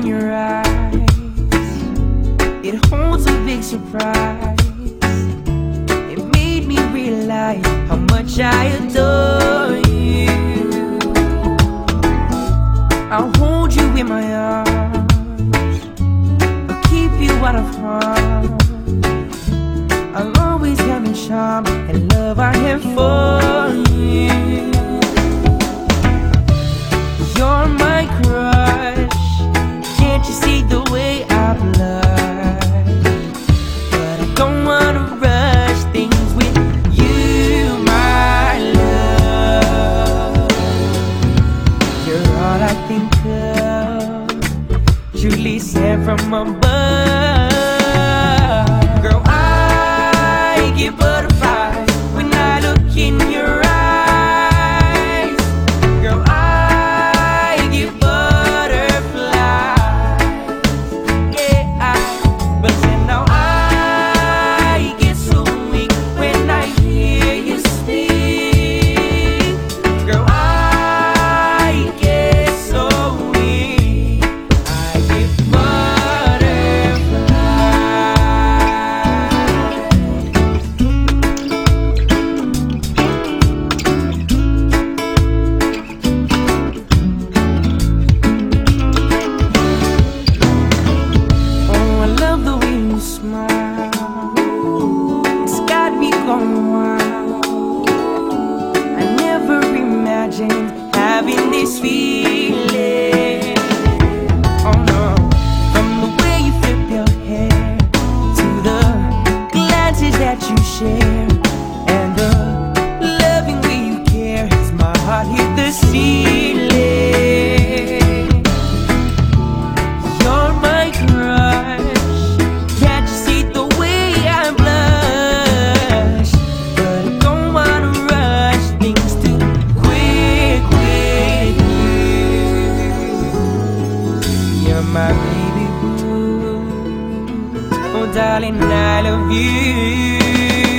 in your eyes. It holds a big surprise. It made me realize how much I adore you. I'll hold you in my arms. I'll keep you out of harm. from above. gone wild. I never imagined having this feeling. Oh no, from the way you flip your hair to the glances that you share. darling, I love you.